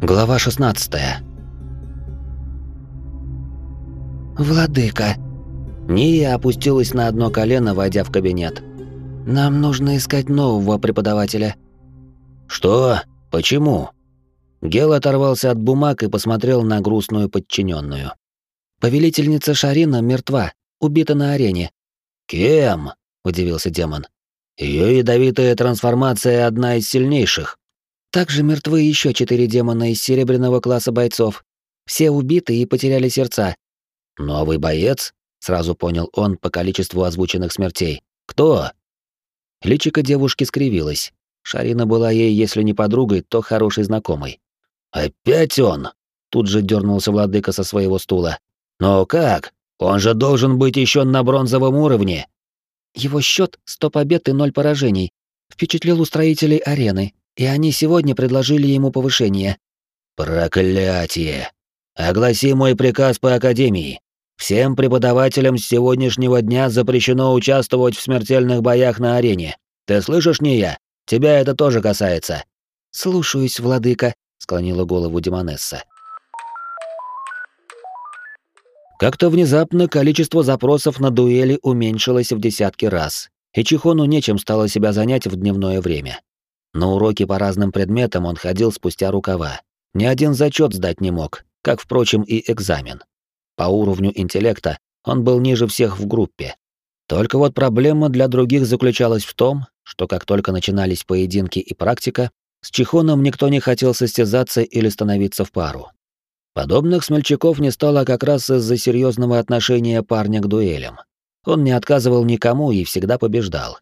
Глава 16. Владыка. Ния опустилась на одно колено, войдя в кабинет. Нам нужно искать нового преподавателя. Что? Почему? Гел оторвался от бумаг и посмотрел на грустную подчиненную. Повелительница Шарина мертва, убита на арене. Кем? удивился демон. Ее ядовитая трансформация одна из сильнейших. Также мертвы еще четыре демона из серебряного класса бойцов. Все убиты и потеряли сердца. Новый боец? Сразу понял он по количеству озвученных смертей. Кто? Личико девушки скривилось. Шарина была ей, если не подругой, то хорошей знакомой. «Опять он?» Тут же дернулся владыка со своего стула. «Но как? Он же должен быть еще на бронзовом уровне!» Его счет 100 побед и 0 поражений. Впечатлил устроителей арены, и они сегодня предложили ему повышение. Проклятие! Огласи мой приказ по Академии. Всем преподавателям с сегодняшнего дня запрещено участвовать в смертельных боях на арене. Ты слышишь, не я? Тебя это тоже касается. Слушаюсь, владыка, склонила голову Демонесса. Как-то внезапно количество запросов на дуэли уменьшилось в десятки раз, и Чихону нечем стало себя занять в дневное время. На уроки по разным предметам он ходил спустя рукава. Ни один зачет сдать не мог, как, впрочем, и экзамен. По уровню интеллекта он был ниже всех в группе. Только вот проблема для других заключалась в том, что как только начинались поединки и практика, с Чихоном никто не хотел состязаться или становиться в пару. Подобных смельчаков не стало как раз из-за серьезного отношения парня к дуэлям. Он не отказывал никому и всегда побеждал.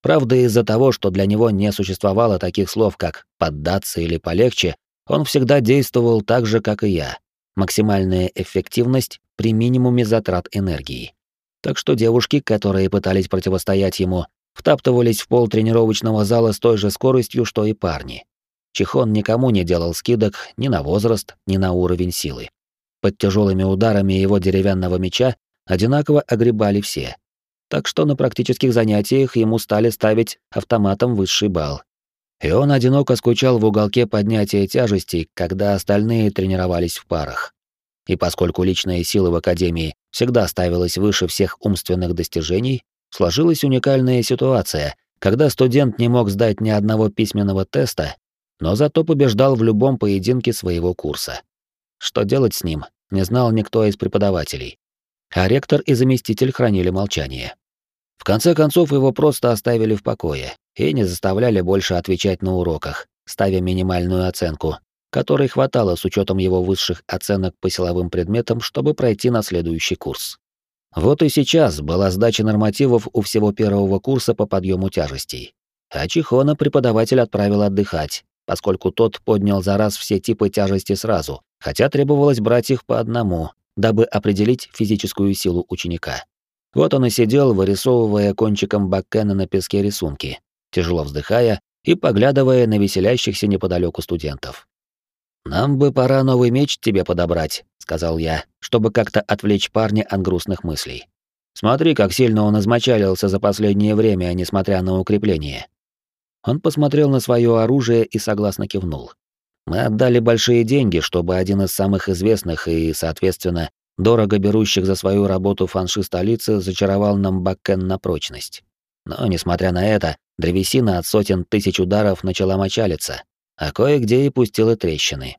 Правда, из-за того, что для него не существовало таких слов, как «поддаться» или «полегче», он всегда действовал так же, как и я. Максимальная эффективность при минимуме затрат энергии. Так что девушки, которые пытались противостоять ему, втаптывались в пол тренировочного зала с той же скоростью, что и парни. Чихон никому не делал скидок ни на возраст, ни на уровень силы. Под тяжелыми ударами его деревянного меча одинаково огребали все так что на практических занятиях ему стали ставить автоматом высший балл. И он одиноко скучал в уголке поднятия тяжестей, когда остальные тренировались в парах. И поскольку личная сила в Академии всегда ставилась выше всех умственных достижений, сложилась уникальная ситуация, когда студент не мог сдать ни одного письменного теста, но зато побеждал в любом поединке своего курса. Что делать с ним, не знал никто из преподавателей а ректор и заместитель хранили молчание. В конце концов его просто оставили в покое и не заставляли больше отвечать на уроках, ставя минимальную оценку, которой хватало с учетом его высших оценок по силовым предметам, чтобы пройти на следующий курс. Вот и сейчас была сдача нормативов у всего первого курса по подъему тяжестей. А Чихона преподаватель отправил отдыхать, поскольку тот поднял за раз все типы тяжести сразу, хотя требовалось брать их по одному, дабы определить физическую силу ученика. Вот он и сидел, вырисовывая кончиком бакена на песке рисунки, тяжело вздыхая и поглядывая на веселящихся неподалеку студентов. «Нам бы пора новый меч тебе подобрать», — сказал я, чтобы как-то отвлечь парня от грустных мыслей. «Смотри, как сильно он измочалился за последнее время, несмотря на укрепление». Он посмотрел на свое оружие и согласно кивнул. Мы отдали большие деньги, чтобы один из самых известных и, соответственно, дорого берущих за свою работу фанши столицы зачаровал нам бакен на прочность. Но, несмотря на это, древесина от сотен тысяч ударов начала мочалиться, а кое-где и пустила трещины.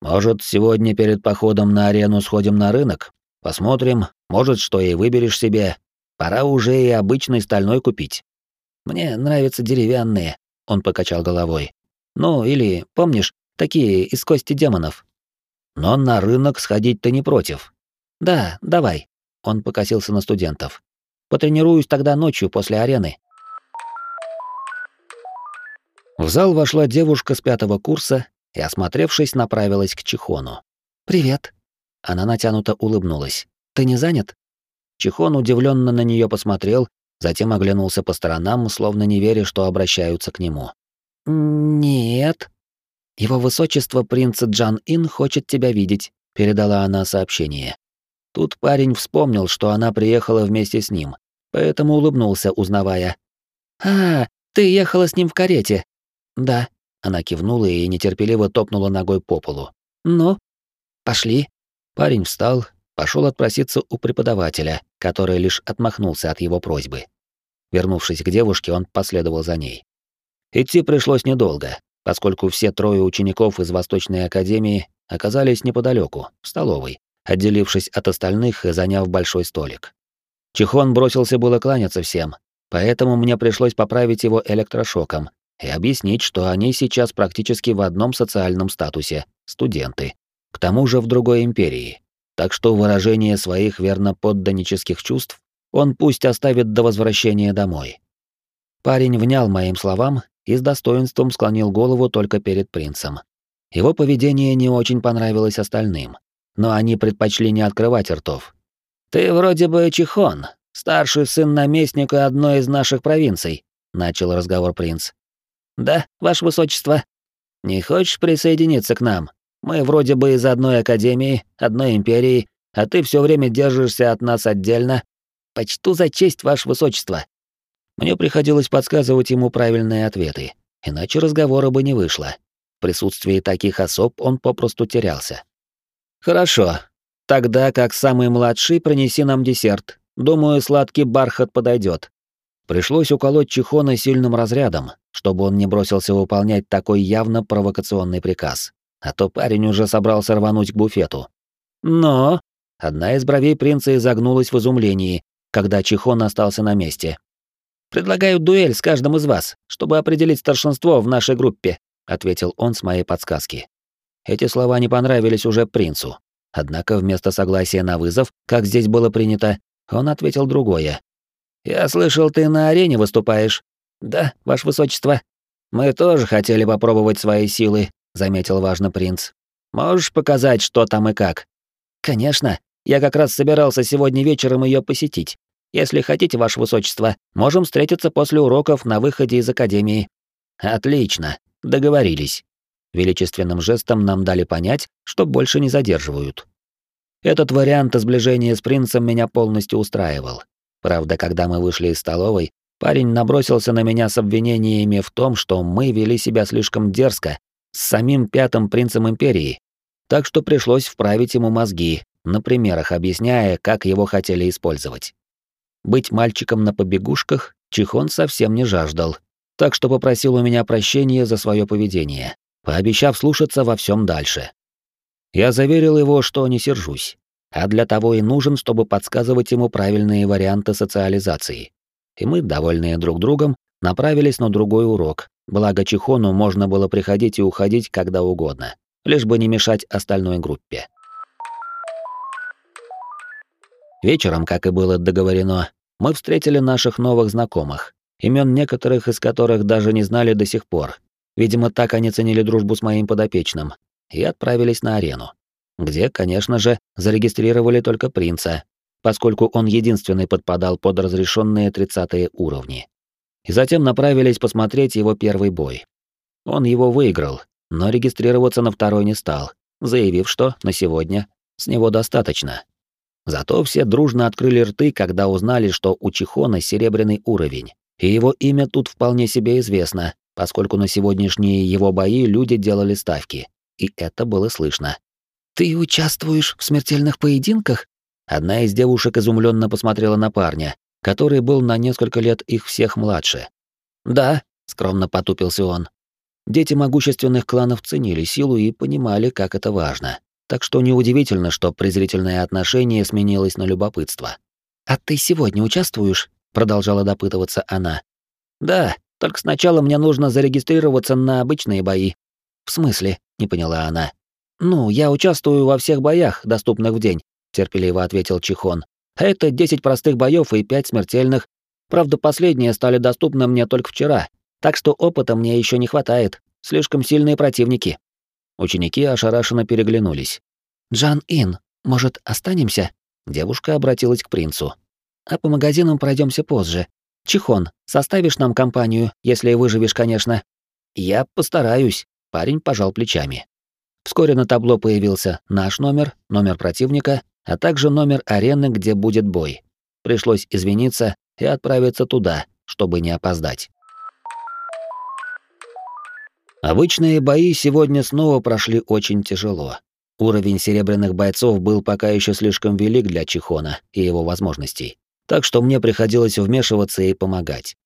Может, сегодня перед походом на арену сходим на рынок? Посмотрим, может, что и выберешь себе. Пора уже и обычный стальной купить. Мне нравятся деревянные, он покачал головой. Ну, или, помнишь, Такие из кости демонов. Но на рынок сходить ты не против. Да, давай. Он покосился на студентов. Потренируюсь тогда ночью после арены. В зал вошла девушка с пятого курса и, осмотревшись, направилась к Чихону. «Привет». Она натянуто улыбнулась. «Ты не занят?» Чихон удивленно на нее посмотрел, затем оглянулся по сторонам, словно не веря, что обращаются к нему. «Нет», его высочество принц Джан Ин хочет тебя видеть, передала она сообщение. Тут парень вспомнил, что она приехала вместе с ним, поэтому улыбнулся, узнавая. А, ты ехала с ним в карете? Да. Она кивнула и нетерпеливо топнула ногой по полу. «Ну, пошли». Парень встал, пошел отпроситься у преподавателя, который лишь отмахнулся от его просьбы. Вернувшись к девушке, он последовал за ней. Идти пришлось недолго, поскольку все трое учеников из Восточной Академии оказались неподалеку, в столовой, отделившись от остальных и заняв большой столик. Чихон бросился было кланяться всем, поэтому мне пришлось поправить его электрошоком и объяснить, что они сейчас практически в одном социальном статусе — студенты, к тому же в другой империи. Так что выражение своих верно подданнических чувств он пусть оставит до возвращения домой. Парень внял моим словам и с достоинством склонил голову только перед принцем. Его поведение не очень понравилось остальным, но они предпочли не открывать ртов. «Ты вроде бы Чихон, старший сын наместника одной из наших провинций», — начал разговор принц. «Да, ваше высочество. Не хочешь присоединиться к нам? Мы вроде бы из одной академии, одной империи, а ты все время держишься от нас отдельно. Почту за честь, ваше высочество». Мне приходилось подсказывать ему правильные ответы, иначе разговора бы не вышло. В присутствии таких особ он попросту терялся. «Хорошо. Тогда, как самый младший, принеси нам десерт. Думаю, сладкий бархат подойдет. Пришлось уколоть Чихона сильным разрядом, чтобы он не бросился выполнять такой явно провокационный приказ. А то парень уже собрался рвануть к буфету. Но... Одна из бровей принца изогнулась в изумлении, когда Чихон остался на месте. «Предлагаю дуэль с каждым из вас, чтобы определить старшинство в нашей группе», ответил он с моей подсказки. Эти слова не понравились уже принцу. Однако вместо согласия на вызов, как здесь было принято, он ответил другое. «Я слышал, ты на арене выступаешь». «Да, ваше высочество». «Мы тоже хотели попробовать свои силы», — заметил важно принц. «Можешь показать, что там и как?» «Конечно. Я как раз собирался сегодня вечером ее посетить. Если хотите, ваше высочество, можем встретиться после уроков на выходе из академии». «Отлично. Договорились». Величественным жестом нам дали понять, что больше не задерживают. Этот вариант сближения с принцем меня полностью устраивал. Правда, когда мы вышли из столовой, парень набросился на меня с обвинениями в том, что мы вели себя слишком дерзко с самим пятым принцем империи. Так что пришлось вправить ему мозги, на примерах объясняя, как его хотели использовать. Быть мальчиком на побегушках Чихон совсем не жаждал, так что попросил у меня прощения за свое поведение, пообещав слушаться во всем дальше. Я заверил его, что не сержусь, а для того и нужен, чтобы подсказывать ему правильные варианты социализации. И мы, довольные друг другом, направились на другой урок, благо Чихону можно было приходить и уходить когда угодно, лишь бы не мешать остальной группе. Вечером, как и было договорено, мы встретили наших новых знакомых, имен некоторых из которых даже не знали до сих пор. Видимо, так они ценили дружбу с моим подопечным, и отправились на арену, где, конечно же, зарегистрировали только принца, поскольку он единственный подпадал под разрешенные тридцатые уровни. И затем направились посмотреть его первый бой. Он его выиграл, но регистрироваться на второй не стал, заявив, что на сегодня с него достаточно. Зато все дружно открыли рты, когда узнали, что у Чихона серебряный уровень, и его имя тут вполне себе известно, поскольку на сегодняшние его бои люди делали ставки и это было слышно. «Ты участвуешь в смертельных поединках?» Одна из девушек изумленно посмотрела на парня, который был на несколько лет их всех младше. «Да», — скромно потупился он. Дети могущественных кланов ценили силу и понимали, как это важно. Так что неудивительно, что презрительное отношение сменилось на любопытство. «А ты сегодня участвуешь?» — продолжала допытываться она. «Да, только сначала мне нужно зарегистрироваться на обычные бои». «В смысле?» — не поняла она. «Ну, я участвую во всех боях, доступных в день», — терпеливо ответил Чихон. «А это 10 простых боев и 5 смертельных. Правда, последние стали доступны мне только вчера, так что опыта мне еще не хватает. Слишком сильные противники». Ученики ошарашенно переглянулись. «Джан Ин, может, останемся?» Девушка обратилась к принцу. «А по магазинам пройдемся позже. Чихон, составишь нам компанию, если выживешь, конечно». «Я постараюсь», Парень пожал плечами. Вскоре на табло появился наш номер, номер противника, а также номер арены, где будет бой. Пришлось извиниться и отправиться туда, чтобы не опоздать. Обычные бои сегодня снова прошли очень тяжело. Уровень серебряных бойцов был пока еще слишком велик для Чихона и его возможностей, так что мне приходилось вмешиваться и помогать.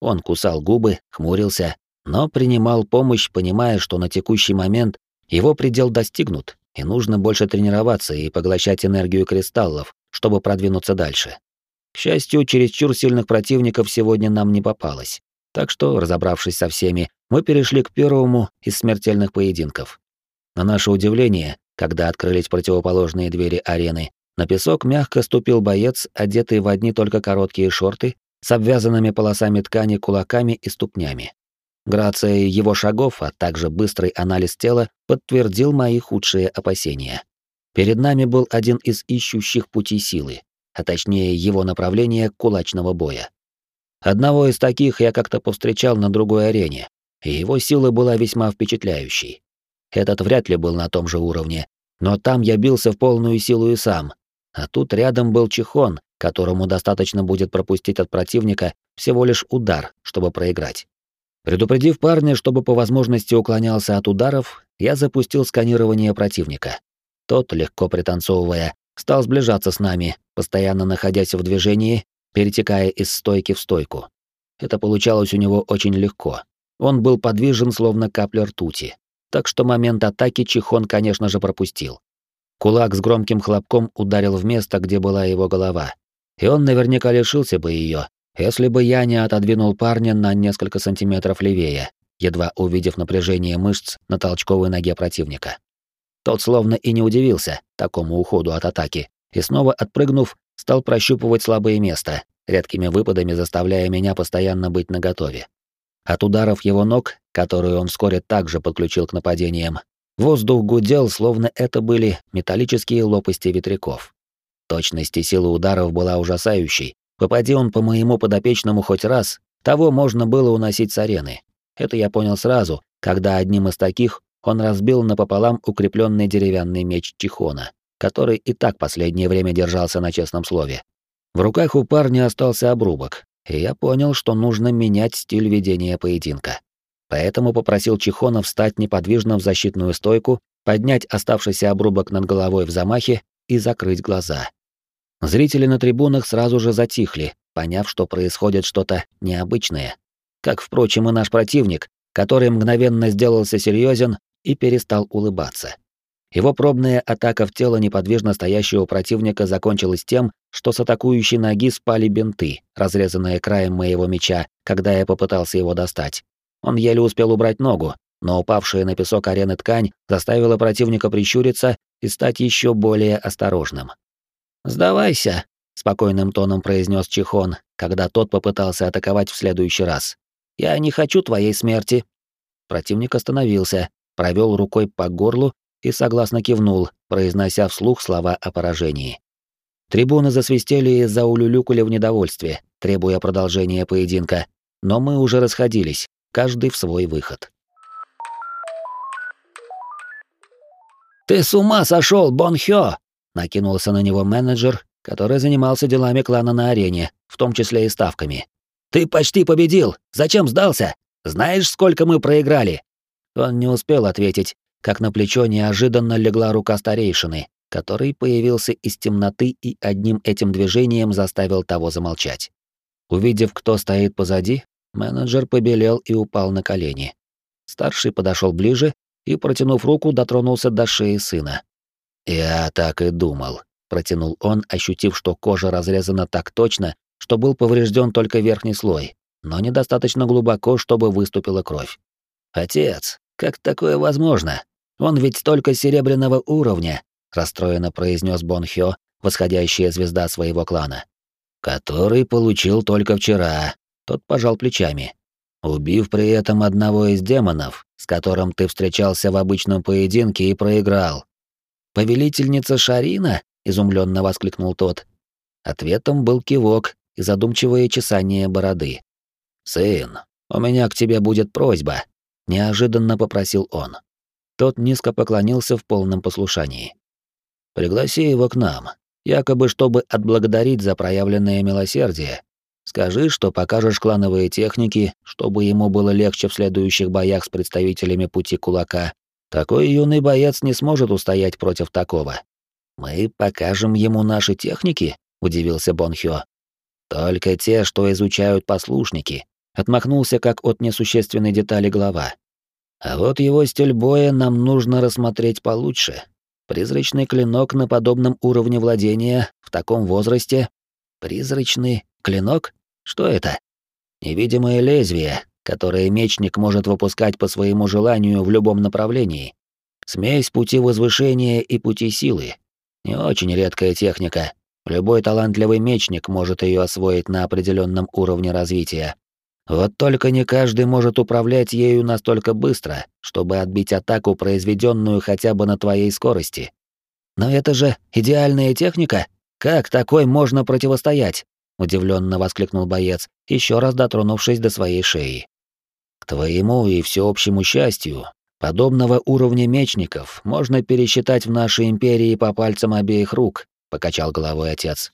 Он кусал губы, хмурился, но принимал помощь, понимая, что на текущий момент его предел достигнут, и нужно больше тренироваться и поглощать энергию кристаллов, чтобы продвинуться дальше. К счастью, чересчур сильных противников сегодня нам не попалось. Так что, разобравшись со всеми, мы перешли к первому из смертельных поединков. На наше удивление, когда открылись противоположные двери арены, на песок мягко ступил боец, одетый в одни только короткие шорты, с обвязанными полосами ткани кулаками и ступнями. Грация его шагов, а также быстрый анализ тела подтвердил мои худшие опасения. Перед нами был один из ищущих пути силы, а точнее его направление кулачного боя. Одного из таких я как-то повстречал на другой арене, и его сила была весьма впечатляющей. Этот вряд ли был на том же уровне, но там я бился в полную силу и сам. А тут рядом был Чихон, которому достаточно будет пропустить от противника всего лишь удар, чтобы проиграть. Предупредив парня, чтобы по возможности уклонялся от ударов, я запустил сканирование противника. Тот, легко пританцовывая, стал сближаться с нами, постоянно находясь в движении, перетекая из стойки в стойку. Это получалось у него очень легко. Он был подвижен, словно капля ртути. Так что момент атаки Чихон, конечно же, пропустил. Кулак с громким хлопком ударил в место, где была его голова. И он наверняка лишился бы ее, если бы я не отодвинул парня на несколько сантиметров левее, едва увидев напряжение мышц на толчковой ноге противника. Тот словно и не удивился такому уходу от атаки, и снова отпрыгнув, стал прощупывать слабые места, редкими выпадами заставляя меня постоянно быть наготове. От ударов его ног, которые он вскоре также подключил к нападениям, воздух гудел, словно это были металлические лопасти ветряков. Точность и сила ударов была ужасающей. Попади он по моему подопечному хоть раз, того можно было уносить с арены. Это я понял сразу, когда одним из таких он разбил напополам укрепленный деревянный меч Тихона, который и так последнее время держался на честном слове. В руках у парня остался обрубок, и я понял, что нужно менять стиль ведения поединка. Поэтому попросил Чихона встать неподвижно в защитную стойку, поднять оставшийся обрубок над головой в замахе и закрыть глаза. Зрители на трибунах сразу же затихли, поняв, что происходит что-то необычное. Как, впрочем, и наш противник, который мгновенно сделался серьезен и перестал улыбаться. Его пробная атака в тело неподвижно стоящего противника закончилась тем, что с атакующей ноги спали бинты, разрезанные краем моего меча, когда я попытался его достать. Он еле успел убрать ногу, но упавшая на песок арены ткань заставила противника прищуриться и стать еще более осторожным. «Сдавайся», — спокойным тоном произнес Чихон, когда тот попытался атаковать в следующий раз. «Я не хочу твоей смерти». Противник остановился, провел рукой по горлу и согласно кивнул, произнося вслух слова о поражении. Трибуны засвистели и заулюлюкали в недовольстве, требуя продолжения поединка, но мы уже расходились, каждый в свой выход. «Ты с ума сошел, Бон Хё!» — накинулся на него менеджер, который занимался делами клана на арене, в том числе и ставками. «Ты почти победил! Зачем сдался? Знаешь, сколько мы проиграли?» Он не успел ответить, как на плечо неожиданно легла рука старейшины, который появился из темноты и одним этим движением заставил того замолчать. Увидев, кто стоит позади, менеджер побелел и упал на колени. Старший подошел ближе и, протянув руку, дотронулся до шеи сына. «Я так и думал», — протянул он, ощутив, что кожа разрезана так точно, что был поврежден только верхний слой, но недостаточно глубоко, чтобы выступила кровь. «Отец, как такое возможно? Он ведь только серебряного уровня, расстроенно произнес Бон Хё, восходящая звезда своего клана. Который получил только вчера. Тот пожал плечами. Убив при этом одного из демонов, с которым ты встречался в обычном поединке и проиграл. Повелительница Шарина? изумленно воскликнул тот. Ответом был кивок и задумчивое чесание бороды. Сын, у меня к тебе будет просьба, неожиданно попросил он. Тот низко поклонился в полном послушании. «Пригласи его к нам, якобы чтобы отблагодарить за проявленное милосердие. Скажи, что покажешь клановые техники, чтобы ему было легче в следующих боях с представителями пути кулака. Такой юный боец не сможет устоять против такого. Мы покажем ему наши техники? удивился Бонхё. Только те, что изучают послушники, отмахнулся как от несущественной детали глава. А вот его стиль боя нам нужно рассмотреть получше. Призрачный клинок на подобном уровне владения в таком возрасте. Призрачный клинок? Что это? Невидимое лезвие, которое мечник может выпускать по своему желанию в любом направлении. Смесь пути возвышения и пути силы. Не очень редкая техника. Любой талантливый мечник может ее освоить на определенном уровне развития. Вот только не каждый может управлять ею настолько быстро, чтобы отбить атаку, произведенную хотя бы на твоей скорости. Но это же идеальная техника. Как такой можно противостоять? Удивленно воскликнул боец, еще раз дотронувшись до своей шеи. К твоему и всеобщему счастью, подобного уровня мечников можно пересчитать в нашей империи по пальцам обеих рук, покачал головой отец.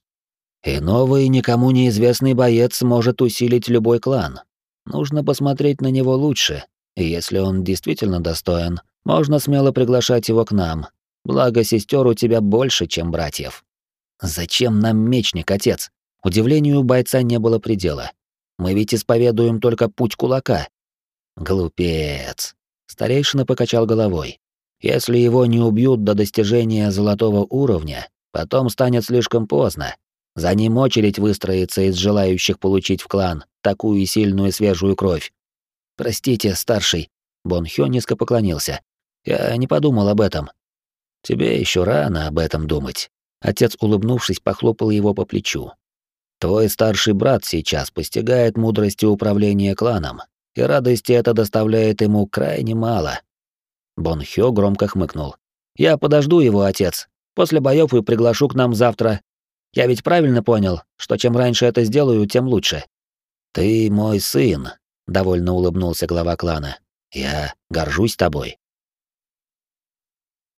И новый никому неизвестный боец может усилить любой клан. Нужно посмотреть на него лучше, и если он действительно достоин, можно смело приглашать его к нам. Благо сестер у тебя больше, чем братьев. Зачем нам мечник, отец? Удивлению бойца не было предела. Мы ведь исповедуем только путь кулака. Глупец. Старейшина покачал головой. Если его не убьют до достижения золотого уровня, потом станет слишком поздно. За ним очередь выстроится из желающих получить в клан такую сильную свежую кровь. Простите, старший, Бон Хё низко поклонился. Я не подумал об этом. Тебе еще рано об этом думать. Отец, улыбнувшись, похлопал его по плечу. Твой старший брат сейчас постигает мудрости управления кланом, и радости это доставляет ему крайне мало. Бон Хё громко хмыкнул. Я подожду его, отец. После боёв и приглашу к нам завтра. Я ведь правильно понял, что чем раньше это сделаю, тем лучше. Ты мой сын, довольно улыбнулся глава клана. Я горжусь тобой.